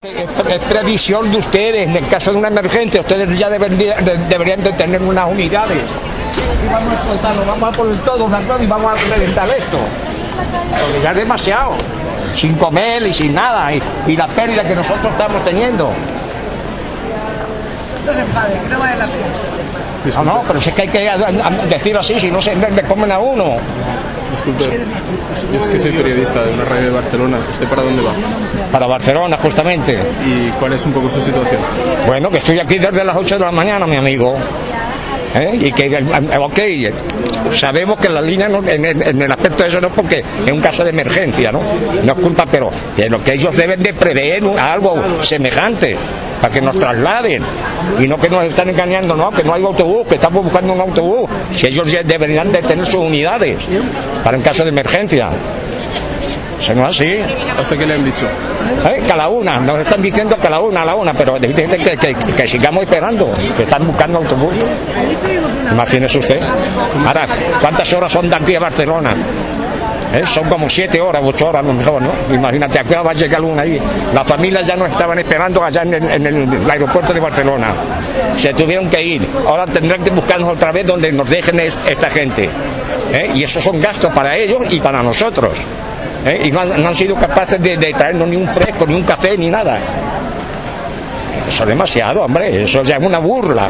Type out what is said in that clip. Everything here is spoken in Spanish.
Es previsión de ustedes, en el caso de una emergencia, ustedes ya deberían de, deberían de tener unas unidades. Y vamos a explotarlo, vamos a poner todo y vamos a reventar esto. Porque ya es demasiado. Sin comer y sin nada. Y, y la pérdida que nosotros estamos teniendo. No se no vale la pena. No, no, pero si es que hay que decirlo así, si no se le comen a uno. Disculpe, es que soy periodista de una radio de Barcelona. ¿Usted para dónde va? Para Barcelona, justamente. ¿Y cuál es un poco su situación? Bueno, que estoy aquí desde las 8 de la mañana, mi amigo. ¿Eh? Y que, eh, ok, sabemos que la línea no- en, el- aspecto de eso no es porque es un caso de emergencia, ¿no? No es culpa, pero de lo que ellos deben de prever algo semejante para que nos trasladen y no que nos están engañando, no, que no hay autobús, que estamos buscando un autobús. Si ellos deberían de tener sus unidades para en caso de emergencia. Eso no es así. ¿Hasta qué le han dicho? ¿Eh? Que a la una, nos están diciendo que a la una, a la una, pero dicen que, que, que- que sigamos esperando, que están buscando autobús. Imagínese usted. Ahora, ¿cuántas horas son de aquí a Barcelona? ¿Eh? Son como siete horas, ocho horas a lo mejor, ¿no? Imagínate, acá va a llegar una ahí. Las familias ya no estaban esperando allá en el, en el aeropuerto de Barcelona. Se tuvieron que ir. Ahora tendrán que buscarnos otra vez donde nos dejen es- esta gente. ¿Eh? Y esos son gastos para ellos y para nosotros. ¿Eh? Y no han, sido capaces de, de traernos ni un fresco, ni un café, ni nada. Eso es demasiado, hombre. Eso ya es una burla.